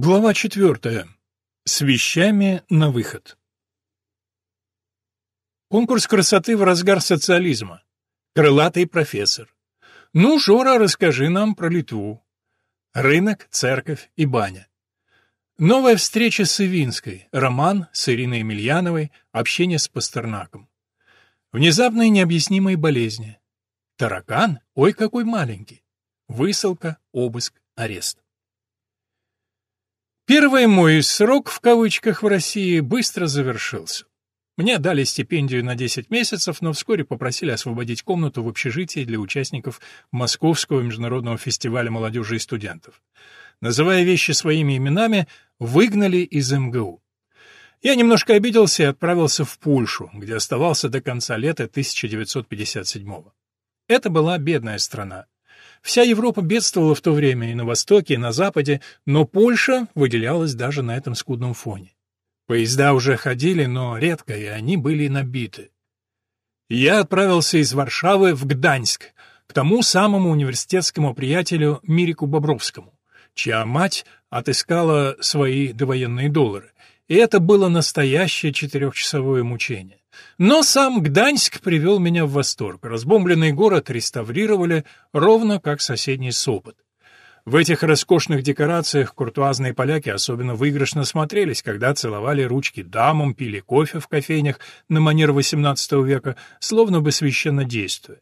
Глава четвертая. С вещами на выход. Конкурс красоты в разгар социализма. Крылатый профессор. Ну, Жора, расскажи нам про Литву. Рынок, церковь и баня. Новая встреча с Ивинской. Роман с Ириной Емельяновой. Общение с Пастернаком. Внезапные необъяснимые болезни. Таракан? Ой, какой маленький. Высылка, обыск, арест. Первый мой срок в кавычках в России быстро завершился. Мне дали стипендию на 10 месяцев, но вскоре попросили освободить комнату в общежитии для участников Московского международного фестиваля молодежи и студентов. Называя вещи своими именами, выгнали из МГУ. Я немножко обиделся и отправился в Польшу, где оставался до конца лета 1957 -го. Это была бедная страна. Вся Европа бедствовала в то время и на Востоке, и на Западе, но Польша выделялась даже на этом скудном фоне. Поезда уже ходили, но редко, и они были набиты. Я отправился из Варшавы в Гданьск, к тому самому университетскому приятелю Мирику Бобровскому, чья мать отыскала свои довоенные доллары. И это было настоящее четырехчасовое мучение. Но сам Гданьск привел меня в восторг. Разбомбленный город реставрировали, ровно как соседний Сопот. В этих роскошных декорациях куртуазные поляки особенно выигрышно смотрелись, когда целовали ручки дамам, пили кофе в кофейнях на манер XVIII века, словно бы священно действуя.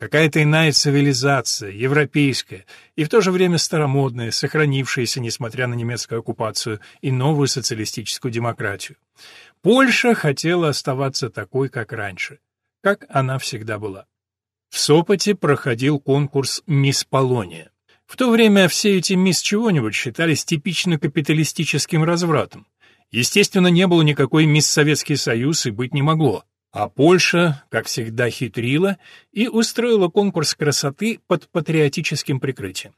Какая-то иная цивилизация, европейская, и в то же время старомодная, сохранившаяся, несмотря на немецкую оккупацию, и новую социалистическую демократию. Польша хотела оставаться такой, как раньше, как она всегда была. В Сопоте проходил конкурс «Мисс Полония». В то время все эти «Мисс чего-нибудь» считались типично капиталистическим развратом. Естественно, не было никакой «Мисс Советский Союз» и быть не могло. А Польша, как всегда, хитрила и устроила конкурс красоты под патриотическим прикрытием.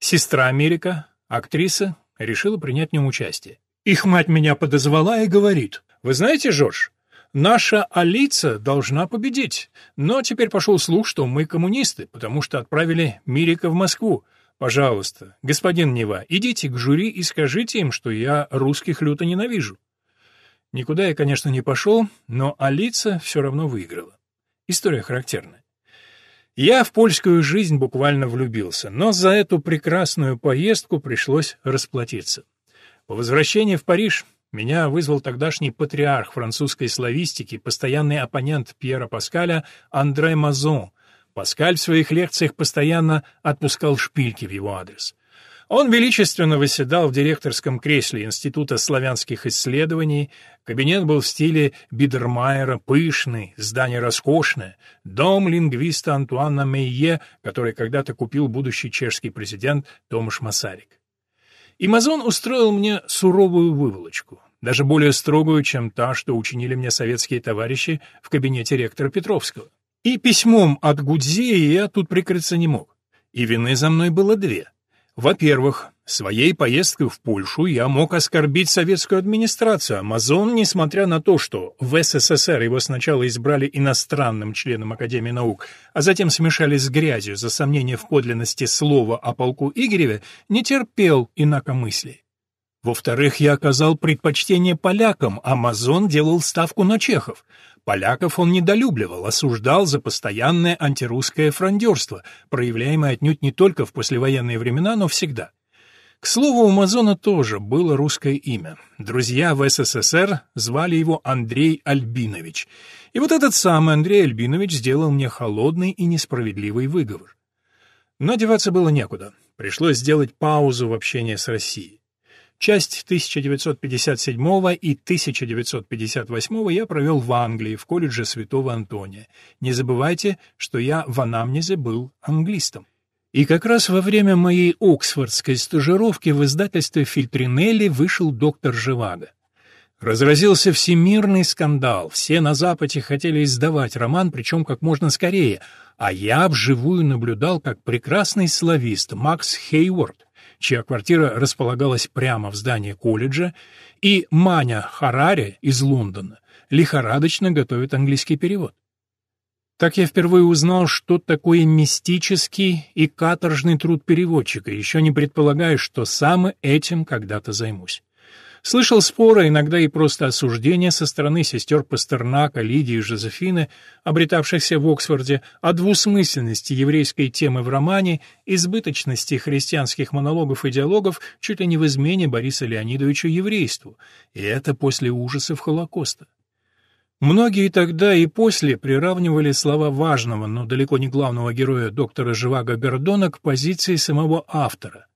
Сестра Америка, актриса, решила принять в нем участие. Их мать меня подозвала и говорит, «Вы знаете, Жорж, наша Алица должна победить, но теперь пошел слух, что мы коммунисты, потому что отправили Мирика в Москву. Пожалуйста, господин Нева, идите к жюри и скажите им, что я русских люто ненавижу». Никуда я, конечно, не пошел, но Алиса все равно выиграла. История характерная. Я в польскую жизнь буквально влюбился, но за эту прекрасную поездку пришлось расплатиться. По возвращении в Париж меня вызвал тогдашний патриарх французской славистики, постоянный оппонент Пьера Паскаля Андре Мазон. Паскаль в своих лекциях постоянно отпускал шпильки в его адрес. Он величественно восседал в директорском кресле Института славянских исследований, кабинет был в стиле Бидермайера, пышный, здание роскошное, дом лингвиста Антуана Мейе, который когда-то купил будущий чешский президент Томаш Масарик. И Мазон устроил мне суровую выволочку, даже более строгую, чем та, что учинили мне советские товарищи в кабинете ректора Петровского. И письмом от Гудзея я тут прикрыться не мог. И вины за мной было две — во-первых, своей поездкой в Польшу я мог оскорбить советскую администрацию. Амазон, несмотря на то, что в СССР его сначала избрали иностранным членом Академии наук, а затем смешали с грязью за сомнение в подлинности слова о полку Игореве, не терпел инакомыслий. Во-вторых, я оказал предпочтение полякам, Амазон делал ставку на чехов. Поляков он недолюбливал, осуждал за постоянное антирусское фрондерство, проявляемое отнюдь не только в послевоенные времена, но всегда. К слову, у Мазона тоже было русское имя. Друзья в СССР звали его Андрей Альбинович. И вот этот самый Андрей Альбинович сделал мне холодный и несправедливый выговор. Но деваться было некуда. Пришлось сделать паузу в общении с Россией. Часть 1957 и 1958 я провел в Англии, в колледже Святого Антония. Не забывайте, что я в анамнезе был англистом. И как раз во время моей оксфордской стажировки в издательстве Фильтринелли вышел доктор Живаго. Разразился всемирный скандал, все на Западе хотели издавать роман, причем как можно скорее, а я вживую наблюдал, как прекрасный славист Макс Хейворд чья квартира располагалась прямо в здании колледжа, и Маня Харари из Лондона лихорадочно готовит английский перевод. Так я впервые узнал, что такое мистический и каторжный труд переводчика, еще не предполагая, что сам этим когда-то займусь. Слышал споры, иногда и просто осуждения со стороны сестер Пастернака, Лидии и Жозефины, обретавшихся в Оксфорде, о двусмысленности еврейской темы в романе, избыточности христианских монологов и диалогов чуть ли не в измене Бориса Леонидовича еврейству, и это после ужасов Холокоста. Многие тогда и после приравнивали слова важного, но далеко не главного героя доктора Живаго Гордона к позиции самого автора.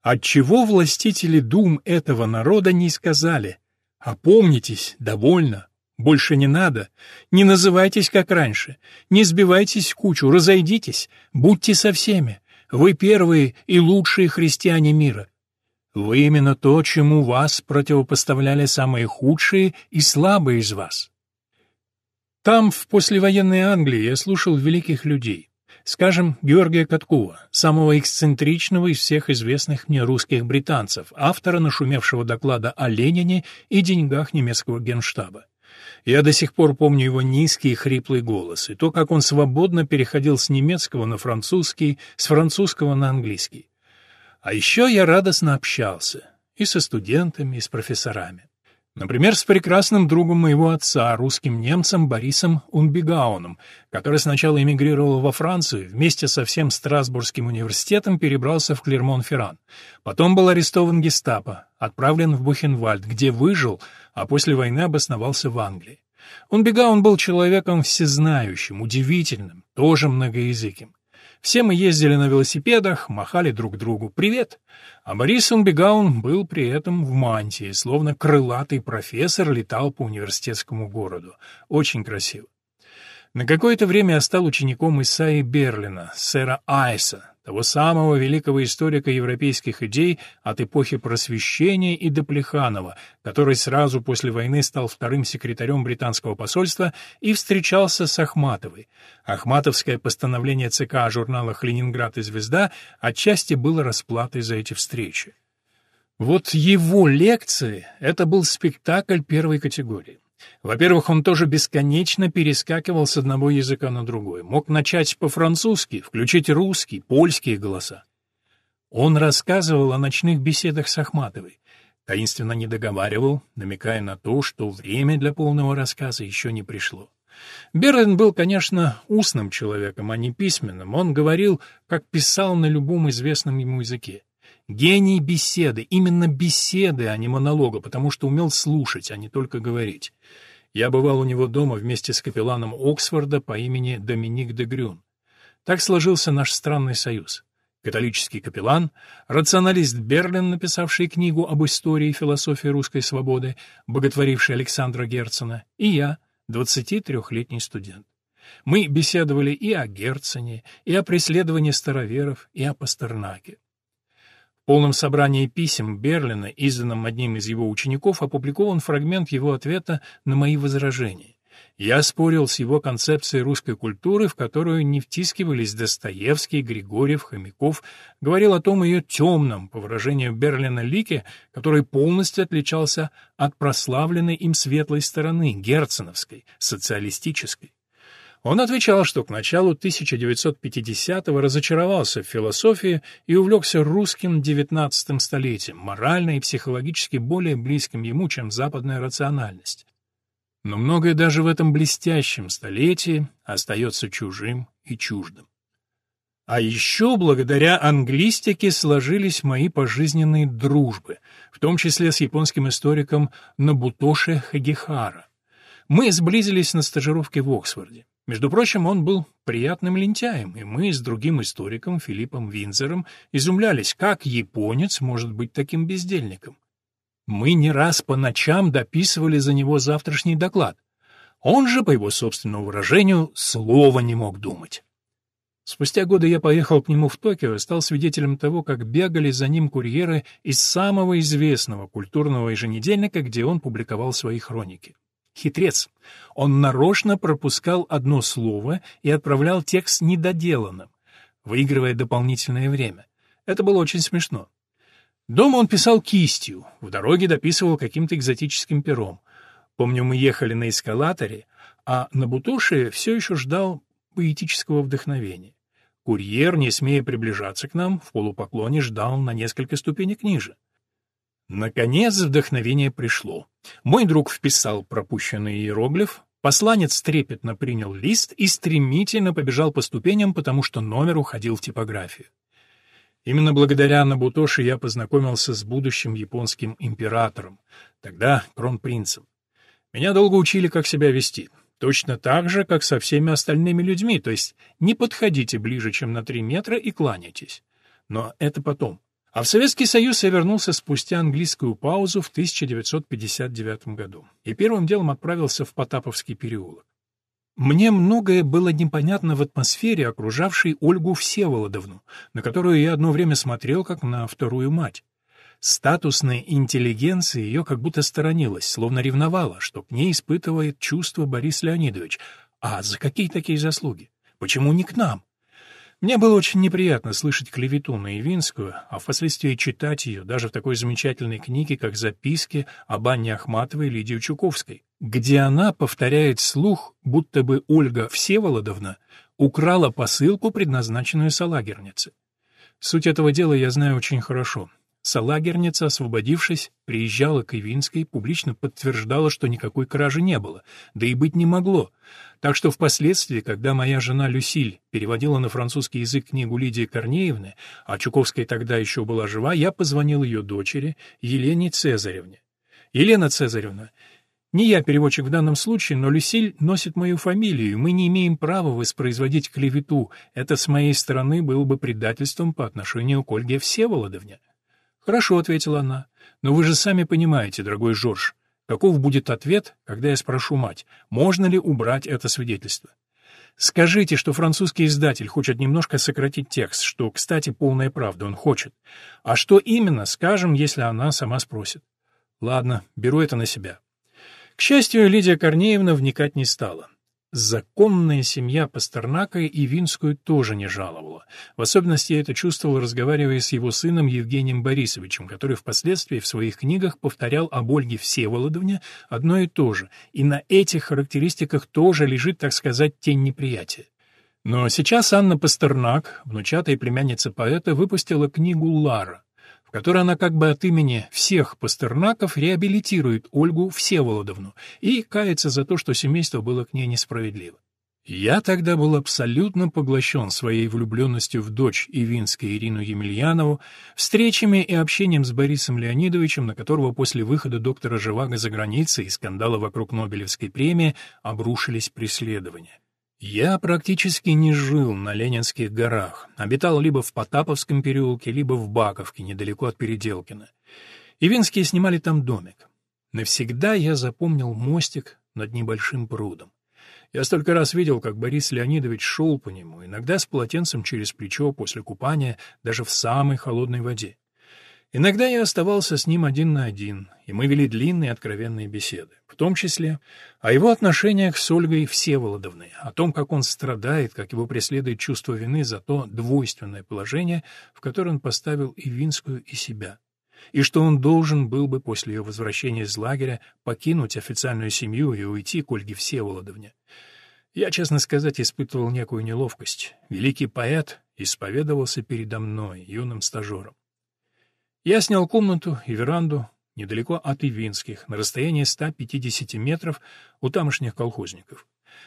Отчего властители дум этого народа не сказали «Опомнитесь, довольно, больше не надо, не называйтесь как раньше, не сбивайтесь в кучу, разойдитесь, будьте со всеми, вы первые и лучшие христиане мира». Вы именно то, чему вас противопоставляли самые худшие и слабые из вас. Там, в послевоенной Англии, я слушал великих людей. Скажем, Георгия Каткова, самого эксцентричного из всех известных мне русских британцев, автора нашумевшего доклада о Ленине и деньгах немецкого генштаба. Я до сих пор помню его низкий и хриплый голос, и то, как он свободно переходил с немецкого на французский, с французского на английский. А еще я радостно общался и со студентами, и с профессорами. Например, с прекрасным другом моего отца, русским немцем Борисом Унбегауном, который сначала эмигрировал во Францию, вместе со всем Страсбургским университетом перебрался в Клермон-Ферран. Потом был арестован гестапо, отправлен в Бухенвальд, где выжил, а после войны обосновался в Англии. Унбегаун был человеком всезнающим, удивительным, тоже многоязыким. Все мы ездили на велосипедах, махали друг другу «Привет!». А Борис Унбегаун был при этом в мантии, словно крылатый профессор летал по университетскому городу. Очень красиво. На какое-то время я стал учеником Исаи Берлина, сэра Айса, того самого великого историка европейских идей от эпохи Просвещения и до Плеханова, который сразу после войны стал вторым секретарем британского посольства и встречался с Ахматовой. Ахматовское постановление ЦК о журналах «Ленинград» и «Звезда» отчасти было расплатой за эти встречи. Вот его лекции — это был спектакль первой категории. Во-первых, он тоже бесконечно перескакивал с одного языка на другой. Мог начать по-французски, включить русский, польские голоса. Он рассказывал о ночных беседах с Ахматовой. Таинственно не договаривал, намекая на то, что время для полного рассказа еще не пришло. Берлин был, конечно, устным человеком, а не письменным. Он говорил, как писал на любом известном ему языке. Гений беседы, именно беседы, а не монолога, потому что умел слушать, а не только говорить. Я бывал у него дома вместе с капелланом Оксфорда по имени Доминик де Грюн. Так сложился наш странный союз. Католический капеллан, рационалист Берлин, написавший книгу об истории и философии русской свободы, боготворивший Александра Герцена, и я, 23-летний студент. Мы беседовали и о Герцене, и о преследовании староверов, и о Пастернаке полном собрании писем Берлина, изданном одним из его учеников, опубликован фрагмент его ответа на мои возражения. Я спорил с его концепцией русской культуры, в которую не втискивались Достоевский, Григорьев, Хомяков, говорил о том ее темном, по выражению Берлина, лике, который полностью отличался от прославленной им светлой стороны, герценовской, социалистической. Он отвечал, что к началу 1950-го разочаровался в философии и увлекся русским XIX столетием, морально и психологически более близким ему, чем западная рациональность. Но многое даже в этом блестящем столетии остается чужим и чуждым. А еще благодаря англистике сложились мои пожизненные дружбы, в том числе с японским историком Набутоши Хагихара. Мы сблизились на стажировке в Оксфорде. Между прочим, он был приятным лентяем, и мы с другим историком Филиппом Винзером изумлялись, как японец может быть таким бездельником. Мы не раз по ночам дописывали за него завтрашний доклад. Он же, по его собственному выражению, слова не мог думать. Спустя годы я поехал к нему в Токио и стал свидетелем того, как бегали за ним курьеры из самого известного культурного еженедельника, где он публиковал свои хроники. Хитрец. Он нарочно пропускал одно слово и отправлял текст недоделанным, выигрывая дополнительное время. Это было очень смешно. Дома он писал кистью, в дороге дописывал каким-то экзотическим пером. Помню, мы ехали на эскалаторе, А на Бутуше все еще ждал поэтического вдохновения. Курьер, не смея приближаться к нам, в полупоклоне ждал на несколько ступенек ниже. Наконец вдохновение пришло. Мой друг вписал пропущенный иероглиф, посланец трепетно принял лист и стремительно побежал по ступеням, потому что номер уходил в типографию. Именно благодаря Набутоши я познакомился с будущим японским императором, тогда кронпринцем. Меня долго учили, как себя вести. Точно так же, как со всеми остальными людьми, то есть не подходите ближе, чем на три метра и кланяйтесь. Но это потом. А в Советский Союз я вернулся спустя английскую паузу в 1959 году и первым делом отправился в Потаповский переулок. Мне многое было непонятно в атмосфере, окружавшей Ольгу Всеволодовну, на которую я одно время смотрел как на вторую мать. Статусная интеллигенция ее как будто сторонилась, словно ревновала, что к ней испытывает чувство Борис Леонидович. А за какие такие заслуги? Почему не к нам? Мне было очень неприятно слышать клевету на Ивинскую, а впоследствии читать ее даже в такой замечательной книге, как «Записки об Анне Ахматовой и Лидии Чуковской», где она повторяет слух, будто бы Ольга Всеволодовна украла посылку, предназначенную салагернице. Суть этого дела я знаю очень хорошо. Салагерница, освободившись, приезжала к Ивинской, публично подтверждала, что никакой кражи не было, да и быть не могло. Так что впоследствии, когда моя жена Люсиль переводила на французский язык книгу Лидии Корнеевны, а Чуковская тогда еще была жива, я позвонил ее дочери Елене Цезаревне. «Елена Цезаревна, не я переводчик в данном случае, но Люсиль носит мою фамилию, мы не имеем права воспроизводить клевету. Это с моей стороны было бы предательством по отношению к Ольге Всеволодовне». «Хорошо», — ответила она. «Но вы же сами понимаете, дорогой Жорж, каков будет ответ, когда я спрошу мать, можно ли убрать это свидетельство? Скажите, что французский издатель хочет немножко сократить текст, что, кстати, полная правда, он хочет. А что именно, скажем, если она сама спросит. Ладно, беру это на себя». К счастью, Лидия Корнеевна вникать не стала. Законная семья Пастернака и Винскую тоже не жаловала. В особенности я это чувствовал, разговаривая с его сыном Евгением Борисовичем, который впоследствии в своих книгах повторял об Ольге Всеволодовне одно и то же, и на этих характеристиках тоже лежит, так сказать, тень неприятия. Но сейчас Анна Пастернак, внучатая племянница поэта, выпустила книгу «Лара», которой она как бы от имени всех Пастернаков реабилитирует Ольгу Всеволодовну и кается за то, что семейство было к ней несправедливо. Я тогда был абсолютно поглощен своей влюбленностью в дочь Ивинской Ирину Емельянову, встречами и общением с Борисом Леонидовичем, на которого после выхода доктора Живаго за границей и скандала вокруг Нобелевской премии обрушились преследования. Я практически не жил на Ленинских горах, обитал либо в Потаповском переулке, либо в Баковке, недалеко от Переделкина. Ивинские снимали там домик. Навсегда я запомнил мостик над небольшим прудом. Я столько раз видел, как Борис Леонидович шел по нему, иногда с полотенцем через плечо после купания, даже в самой холодной воде. Иногда я оставался с ним один на один, и мы вели длинные откровенные беседы, в том числе о его отношениях с Ольгой Всеволодовной, о том, как он страдает, как его преследует чувство вины за то двойственное положение, в которое он поставил и Винскую, и себя, и что он должен был бы после ее возвращения из лагеря покинуть официальную семью и уйти к Ольге Всеволодовне. Я, честно сказать, испытывал некую неловкость. Великий поэт исповедовался передо мной, юным стажером. Я снял комнату и веранду недалеко от Ивинских, на расстоянии 150 метров у тамошних колхозников.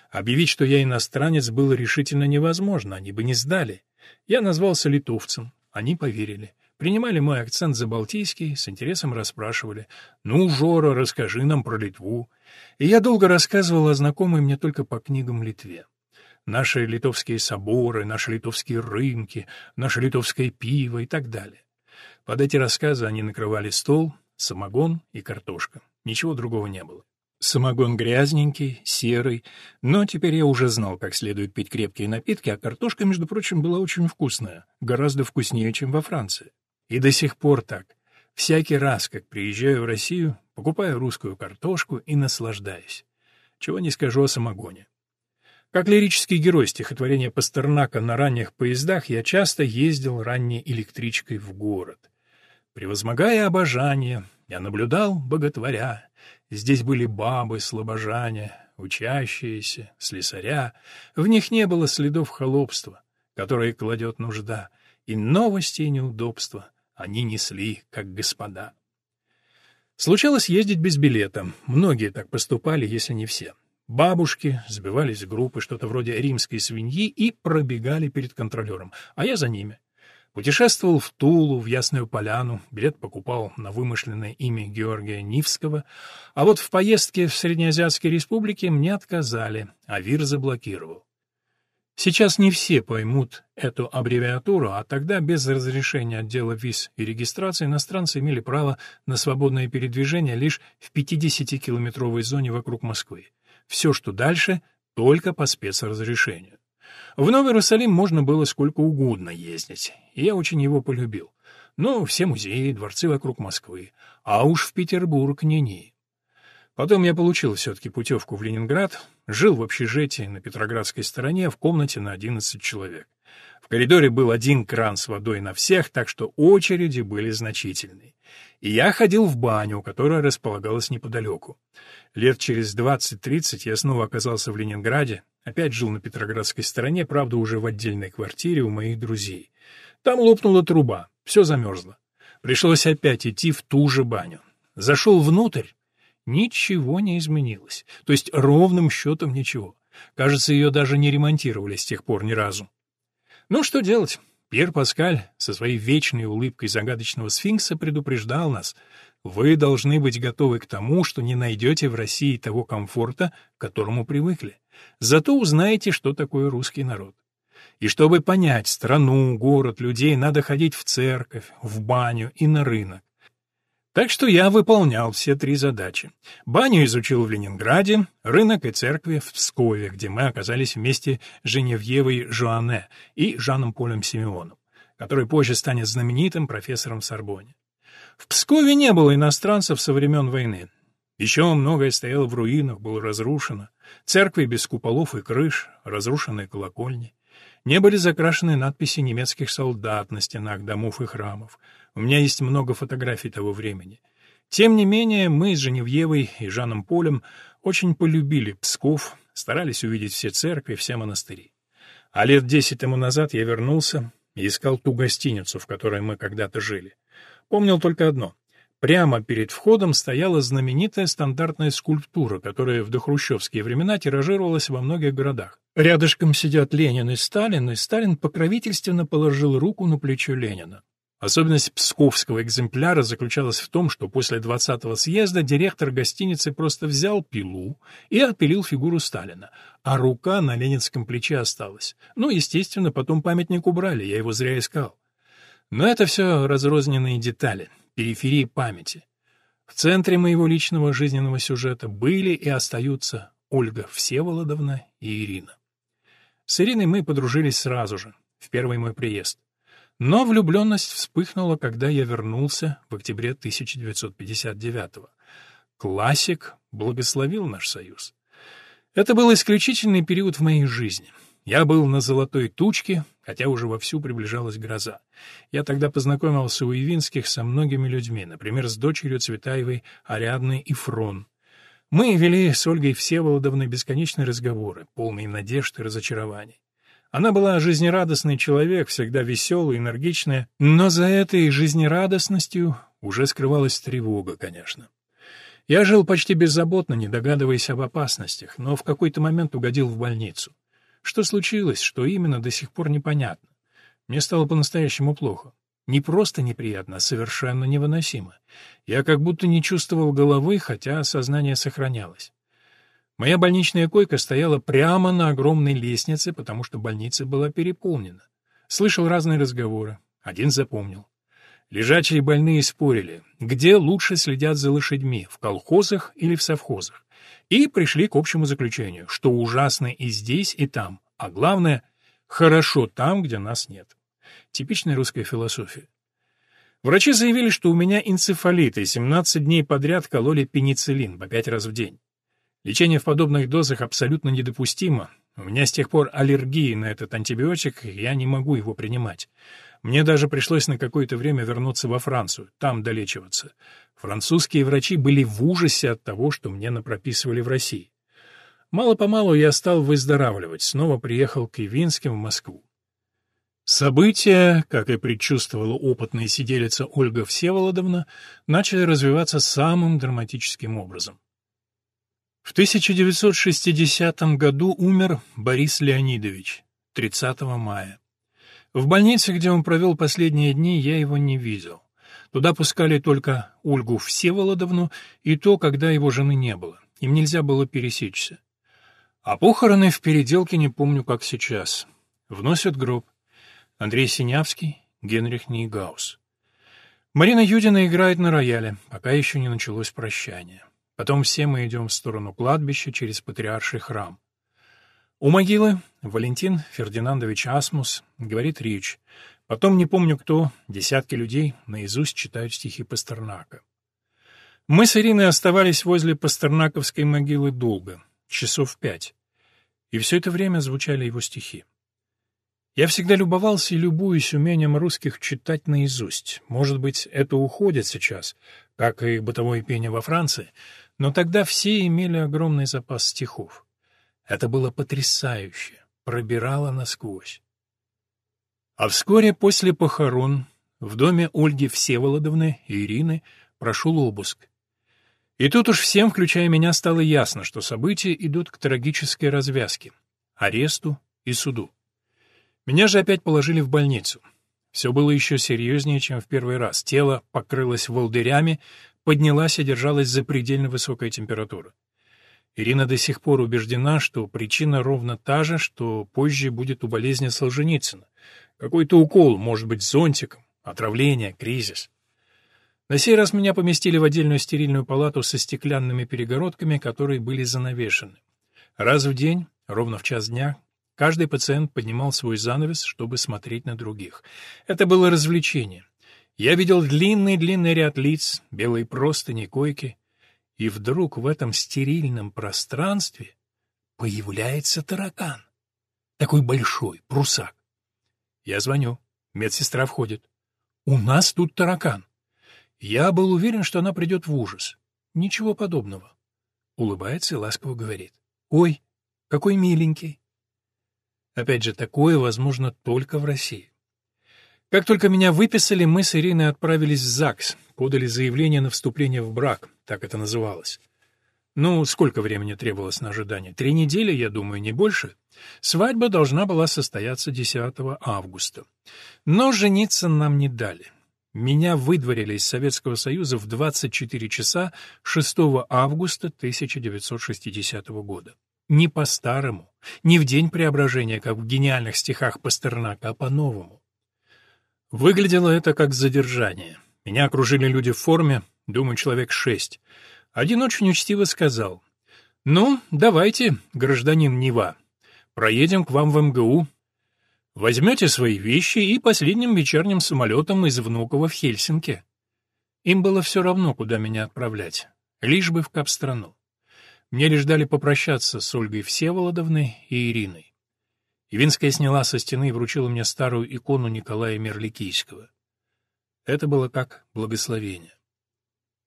Объявить, что я иностранец, было решительно невозможно, они бы не сдали. Я назвался литовцем, они поверили. Принимали мой акцент за балтийский, с интересом расспрашивали. «Ну, Жора, расскажи нам про Литву». И я долго рассказывал о знакомой мне только по книгам Литве. Наши литовские соборы, наши литовские рынки, наше литовское пиво и так далее. Под эти рассказы они накрывали стол, самогон и картошка. Ничего другого не было. Самогон грязненький, серый, но теперь я уже знал, как следует пить крепкие напитки, а картошка, между прочим, была очень вкусная, гораздо вкуснее, чем во Франции. И до сих пор так. Всякий раз, как приезжаю в Россию, покупаю русскую картошку и наслаждаюсь. Чего не скажу о самогоне. Как лирический герой стихотворения Пастернака на ранних поездах, я часто ездил ранней электричкой в город. Превозмогая обожание, я наблюдал боготворя. Здесь были бабы слабожане, учащиеся, слесаря. В них не было следов холопства, которое кладет нужда, и новости и неудобства они несли, как господа. Случалось ездить без билета. Многие так поступали, если не все. Бабушки сбивались в группы, что-то вроде римской свиньи, и пробегали перед контролером, а я за ними. Путешествовал в Тулу, в Ясную Поляну, билет покупал на вымышленное имя Георгия Нивского, а вот в поездке в Среднеазиатские республики мне отказали, а ВИР заблокировал. Сейчас не все поймут эту аббревиатуру, а тогда без разрешения отдела виз и регистрации иностранцы имели право на свободное передвижение лишь в 50-километровой зоне вокруг Москвы. Все, что дальше, только по спецразрешению. В Новый Иерусалим можно было сколько угодно ездить, я очень его полюбил. Ну, все музеи, дворцы вокруг Москвы, а уж в Петербург не-не. Потом я получил все-таки путевку в Ленинград, жил в общежитии на Петроградской стороне в комнате на 11 человек. Коридоре был один кран с водой на всех, так что очереди были значительные. И я ходил в баню, которая располагалась неподалеку. Лет через 20-30 я снова оказался в Ленинграде, опять жил на Петроградской стороне, правда, уже в отдельной квартире у моих друзей. Там лопнула труба, все замерзло. Пришлось опять идти в ту же баню. Зашел внутрь, Ничего не изменилось. То есть ровным счетом ничего. Кажется, ее даже не ремонтировали с тех пор ни разу. Ну, что делать? Пьер Паскаль со своей вечной улыбкой загадочного сфинкса предупреждал нас. Вы должны быть готовы к тому, что не найдете в России того комфорта, к которому привыкли. Зато узнаете, что такое русский народ. И чтобы понять страну, город, людей, надо ходить в церковь, в баню и на рынок. Так что я выполнял все три задачи. Баню изучил в Ленинграде, рынок и церкви в Пскове, где мы оказались вместе с Женевьевой Жуане и Жаном Полем Симеоном, который позже станет знаменитым профессором в Сорбоне. В Пскове не было иностранцев со времен войны. Еще многое стояло в руинах, было разрушено. Церкви без куполов и крыш, разрушенные колокольни. Не были закрашены надписи немецких солдат на стенах домов и храмов. У меня есть много фотографий того времени. Тем не менее, мы с Женевьевой и Жаном Полем очень полюбили Псков, старались увидеть все церкви, все монастыри. А лет десять тому назад я вернулся и искал ту гостиницу, в которой мы когда-то жили. Помнил только одно. Прямо перед входом стояла знаменитая стандартная скульптура, которая в дохрущевские времена тиражировалась во многих городах. Рядышком сидят Ленин и Сталин, и Сталин покровительственно положил руку на плечо Ленина. Особенность псковского экземпляра заключалась в том, что после 20-го съезда директор гостиницы просто взял пилу и отпилил фигуру Сталина, а рука на ленинском плече осталась. Ну, естественно, потом памятник убрали, я его зря искал. Но это все разрозненные детали, периферии памяти. В центре моего личного жизненного сюжета были и остаются Ольга Всеволодовна и Ирина. С Ириной мы подружились сразу же, в первый мой приезд. Но влюбленность вспыхнула, когда я вернулся в октябре 1959-го. Классик благословил наш союз. Это был исключительный период в моей жизни. Я был на золотой тучке, хотя уже вовсю приближалась гроза. Я тогда познакомился у Ивинских со многими людьми, например, с дочерью Цветаевой, Ариадной и Фрон. Мы вели с Ольгой Всеволодовной бесконечные разговоры, полные надежд и разочарований. Она была жизнерадостный человек, всегда веселый, энергичная, но за этой жизнерадостностью уже скрывалась тревога, конечно. Я жил почти беззаботно, не догадываясь об опасностях, но в какой-то момент угодил в больницу. Что случилось, что именно, до сих пор непонятно. Мне стало по-настоящему плохо. Не просто неприятно, а совершенно невыносимо. Я как будто не чувствовал головы, хотя сознание сохранялось. Моя больничная койка стояла прямо на огромной лестнице, потому что больница была переполнена. Слышал разные разговоры. Один запомнил. Лежачие больные спорили, где лучше следят за лошадьми, в колхозах или в совхозах. И пришли к общему заключению, что ужасно и здесь, и там, а главное, хорошо там, где нас нет. Типичная русская философия. Врачи заявили, что у меня энцефалит, и 17 дней подряд кололи пенициллин по 5 раз в день. Лечение в подобных дозах абсолютно недопустимо. У меня с тех пор аллергия на этот антибиотик, и я не могу его принимать. Мне даже пришлось на какое-то время вернуться во Францию, там долечиваться. Французские врачи были в ужасе от того, что мне напрописывали в России. Мало-помалу я стал выздоравливать, снова приехал к Ивинским в Москву. События, как и предчувствовала опытная сиделица Ольга Всеволодовна, начали развиваться самым драматическим образом. В 1960 году умер Борис Леонидович, 30 мая. В больнице, где он провел последние дни, я его не видел. Туда пускали только Ольгу Всеволодовну, и то, когда его жены не было. Им нельзя было пересечься. А похороны в переделке не помню, как сейчас. Вносят гроб. Андрей Синявский, Генрих Нейгаус. Марина Юдина играет на рояле, пока еще не началось прощание. Потом все мы идем в сторону кладбища через патриарший храм. У могилы Валентин Фердинандович Асмус говорит речь. Потом не помню кто, десятки людей наизусть читают стихи Пастернака. Мы с Ириной оставались возле Пастернаковской могилы долго часов пять. И все это время звучали его стихи. Я всегда любовался и любуюсь умением русских читать наизусть. Может быть, это уходит сейчас, как и бытовое пение во Франции, но тогда все имели огромный запас стихов. Это было потрясающе, пробирало насквозь. А вскоре после похорон в доме Ольги Всеволодовны и Ирины прошел обыск, и тут уж всем, включая меня, стало ясно, что события идут к трагической развязке — аресту и суду. Меня же опять положили в больницу. Все было еще серьезнее, чем в первый раз. Тело покрылось волдырями, поднялась и держалась за предельно высокая температура. Ирина до сих пор убеждена, что причина ровно та же, что позже будет у болезни Солженицына. Какой-то укол, может быть, зонтиком, отравление, кризис. На сей раз меня поместили в отдельную стерильную палату со стеклянными перегородками, которые были занавешены. Раз в день, ровно в час дня, каждый пациент поднимал свой занавес, чтобы смотреть на других. Это было развлечение. Я видел длинный-длинный ряд лиц, белые простыни, койки, и вдруг в этом стерильном пространстве появляется таракан. Такой большой, прусак. Я звоню. Медсестра входит. «У нас тут таракан». Я был уверен, что она придет в ужас. Ничего подобного. Улыбается и ласково говорит. «Ой, какой миленький!» Опять же, такое возможно только в России. Как только меня выписали, мы с Ириной отправились в ЗАГС, подали заявление на вступление в брак, так это называлось. Ну, сколько времени требовалось на ожидание? Три недели, я думаю, не больше. Свадьба должна была состояться 10 августа. Но жениться нам не дали. Меня выдворили из Советского Союза в 24 часа 6 августа 1960 года. Не по-старому, не в день преображения, как в гениальных стихах Пастернака, а по-новому. Выглядело это как задержание. Меня окружили люди в форме, думаю, человек шесть. Один очень учтиво сказал, «Ну, давайте, гражданин Нева, проедем к вам в МГУ, Возьмете свои вещи и последним вечерним самолетом из Внуково в Хельсинки. Им было все равно, куда меня отправлять, лишь бы в Капстрану. Мне лишь дали попрощаться с Ольгой Всеволодовной и Ириной. Ивинская сняла со стены и вручила мне старую икону Николая Мерликийского. Это было как благословение.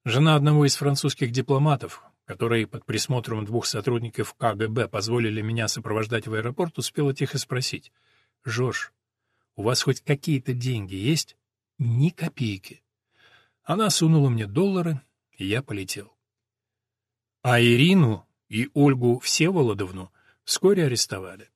Жена одного из французских дипломатов, которые под присмотром двух сотрудников КГБ позволили меня сопровождать в аэропорт, успела тихо спросить — Жорж, у вас хоть какие-то деньги есть? Ни копейки. Она сунула мне доллары, и я полетел. А Ирину и Ольгу Всеволодовну вскоре арестовали.